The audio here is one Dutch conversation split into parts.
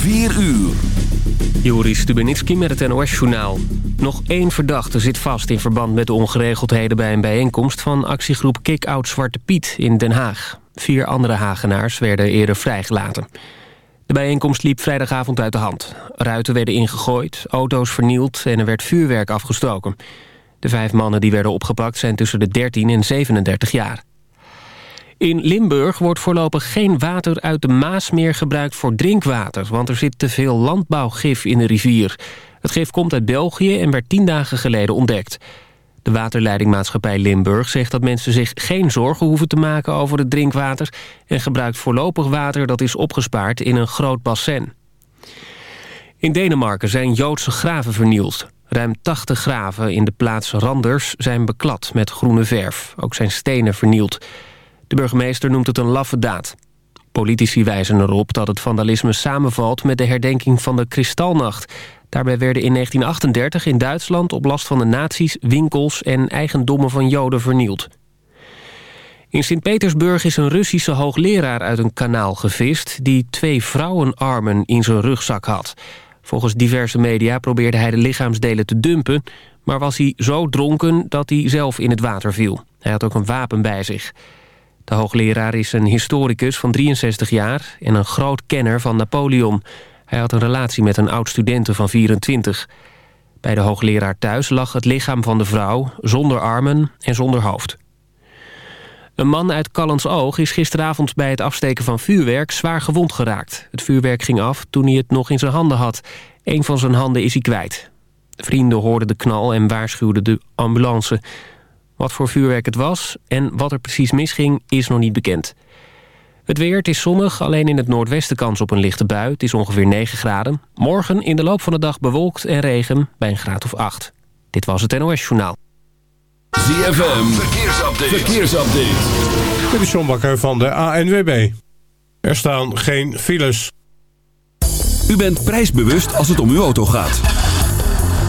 4 uur. Joris Stubenitski met het NOS-journaal. Nog één verdachte zit vast in verband met de ongeregeldheden... bij een bijeenkomst van actiegroep Kick-Out Zwarte Piet in Den Haag. Vier andere Hagenaars werden eerder vrijgelaten. De bijeenkomst liep vrijdagavond uit de hand. Ruiten werden ingegooid, auto's vernield en er werd vuurwerk afgestoken. De vijf mannen die werden opgepakt zijn tussen de 13 en 37 jaar. In Limburg wordt voorlopig geen water uit de Maas meer gebruikt voor drinkwater... want er zit te veel landbouwgif in de rivier. Het gif komt uit België en werd tien dagen geleden ontdekt. De waterleidingmaatschappij Limburg zegt dat mensen zich geen zorgen hoeven te maken over het drinkwater... en gebruikt voorlopig water dat is opgespaard in een groot bassin. In Denemarken zijn Joodse graven vernield. Ruim 80 graven in de plaats Randers zijn beklad met groene verf. Ook zijn stenen vernield. De burgemeester noemt het een laffe daad. Politici wijzen erop dat het vandalisme samenvalt met de herdenking van de Kristalnacht. Daarbij werden in 1938 in Duitsland op last van de nazi's winkels en eigendommen van Joden vernield. In Sint-Petersburg is een Russische hoogleraar uit een kanaal gevist... die twee vrouwenarmen in zijn rugzak had. Volgens diverse media probeerde hij de lichaamsdelen te dumpen... maar was hij zo dronken dat hij zelf in het water viel. Hij had ook een wapen bij zich. De hoogleraar is een historicus van 63 jaar... en een groot kenner van Napoleon. Hij had een relatie met een oud-studente van 24. Bij de hoogleraar thuis lag het lichaam van de vrouw... zonder armen en zonder hoofd. Een man uit Oog is gisteravond bij het afsteken van vuurwerk zwaar gewond geraakt. Het vuurwerk ging af toen hij het nog in zijn handen had. Een van zijn handen is hij kwijt. Vrienden hoorden de knal en waarschuwden de ambulance. Wat voor vuurwerk het was en wat er precies misging is nog niet bekend. Het weer, het is zonnig, alleen in het noordwesten kans op een lichte bui. Het is ongeveer 9 graden. Morgen in de loop van de dag bewolkt en regen bij een graad of 8. Dit was het NOS Journaal. ZFM, verkeersupdate. verkeersupdate. Dit is John Bakker van de ANWB. Er staan geen files. U bent prijsbewust als het om uw auto gaat.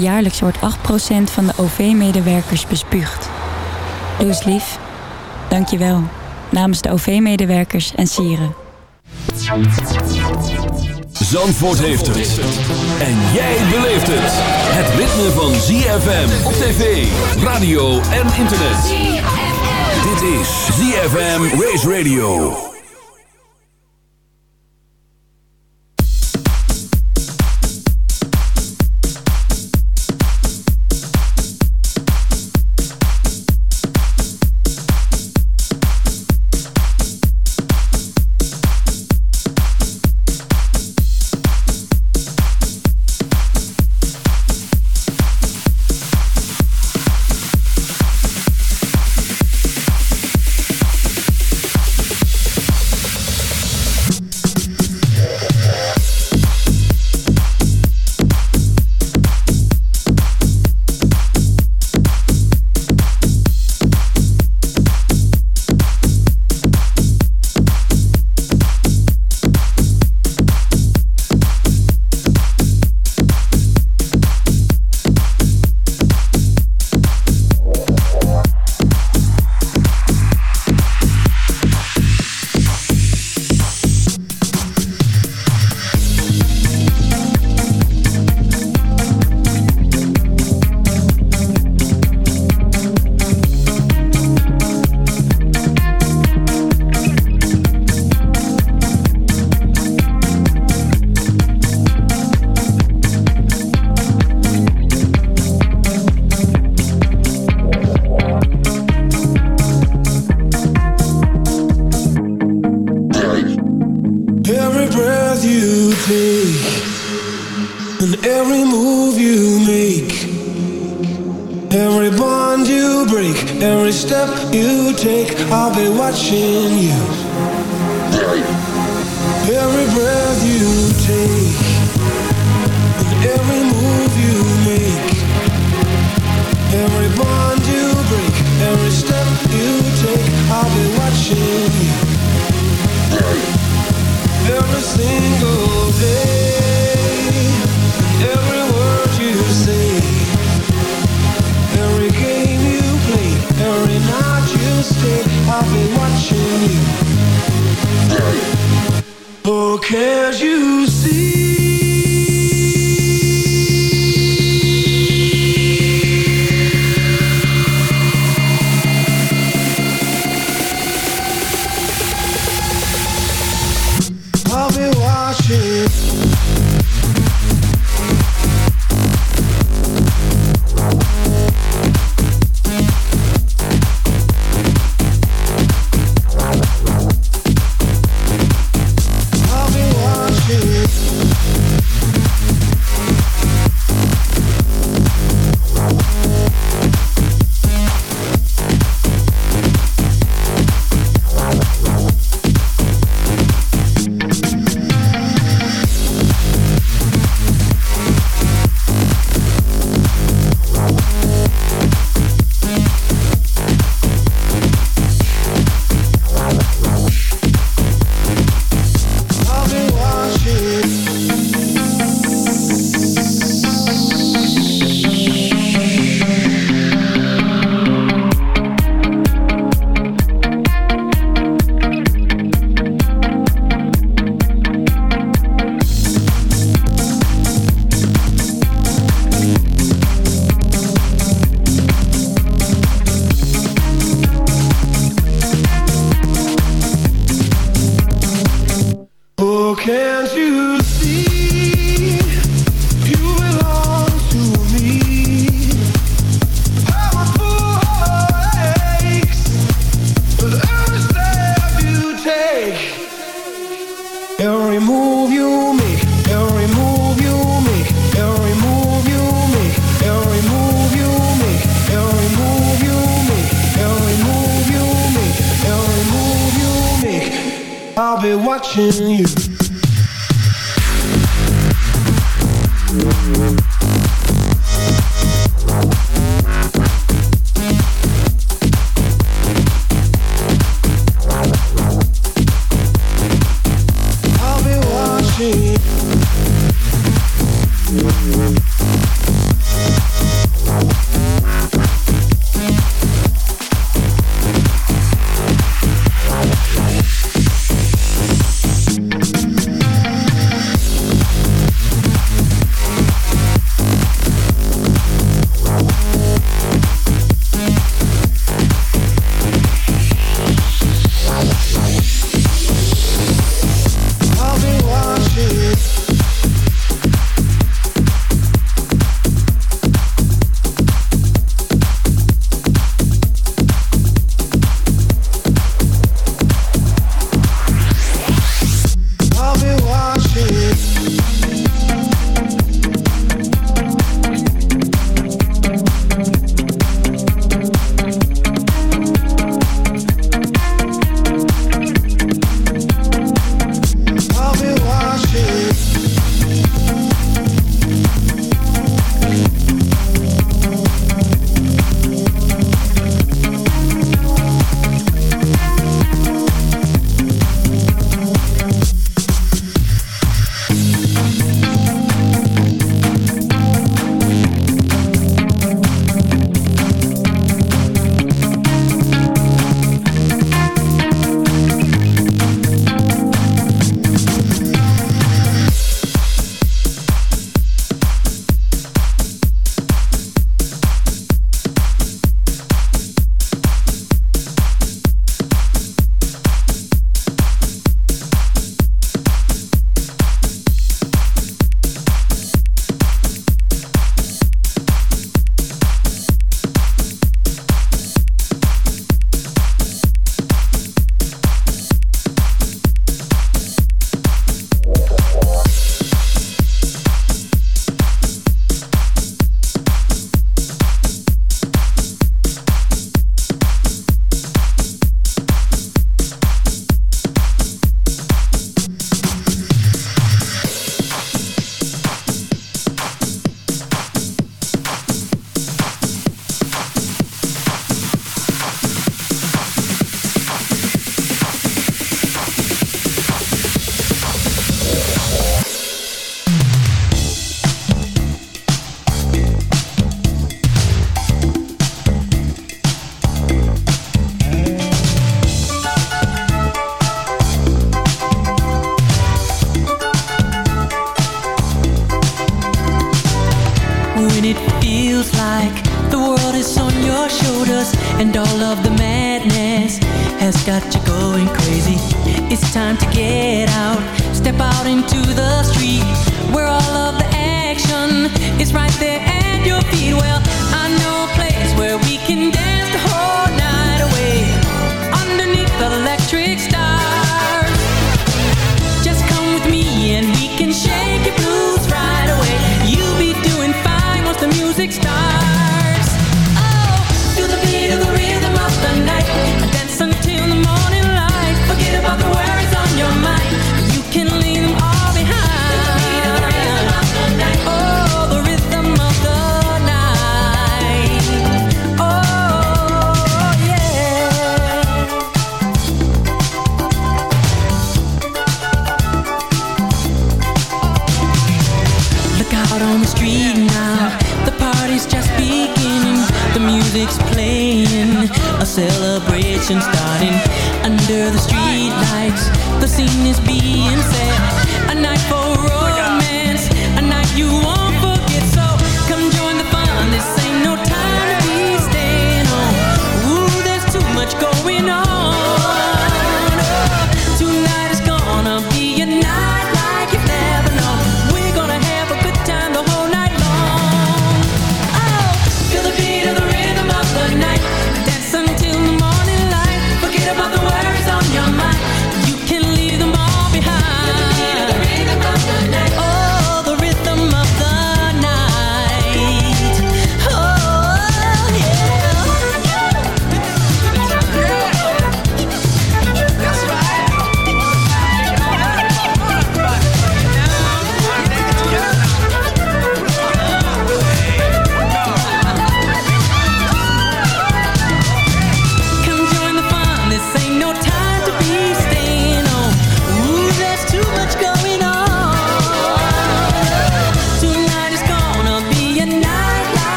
Jaarlijks wordt 8% van de OV-medewerkers bespuugd. Doe eens lief. Dank je wel. Namens de OV-medewerkers en sieren. Zandvoort heeft het. En jij beleeft het. Het ritme van ZFM op tv, radio en internet. Dit is ZFM Race Radio. been watching you. Every breath you take, and every move you make, every bond you break, every step you take, I'll be watching you. watching you.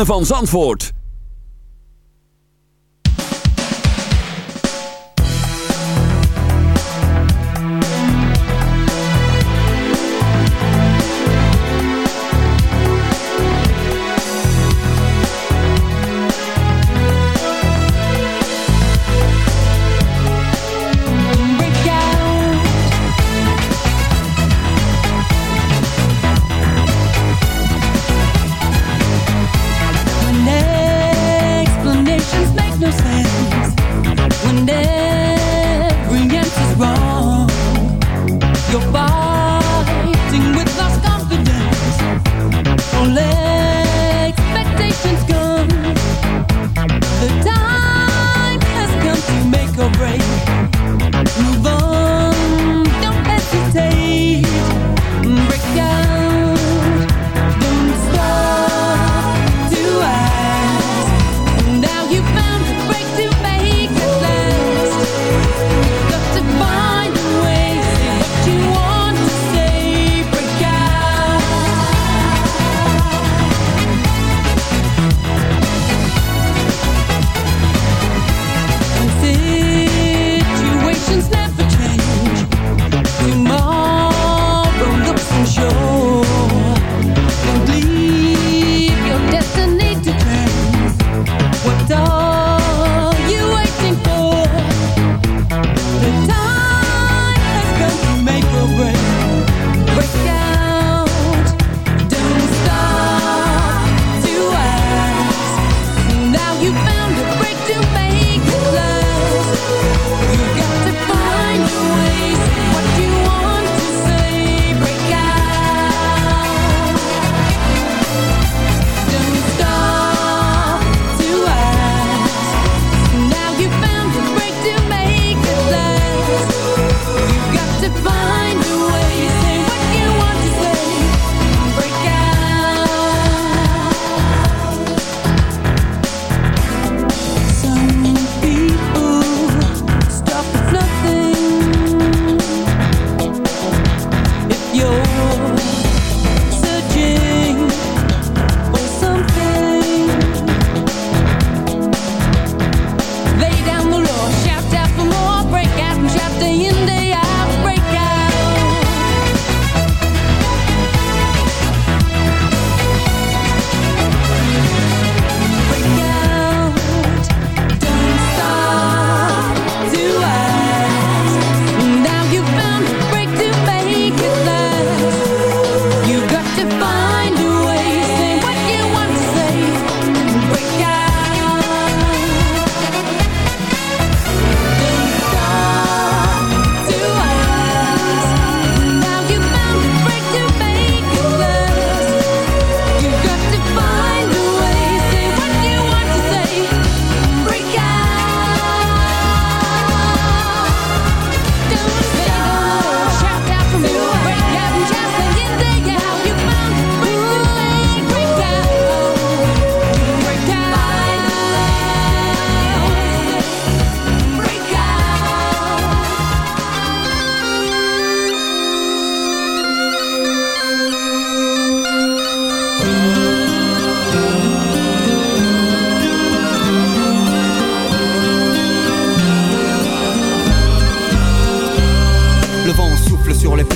van Zandvoort.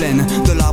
then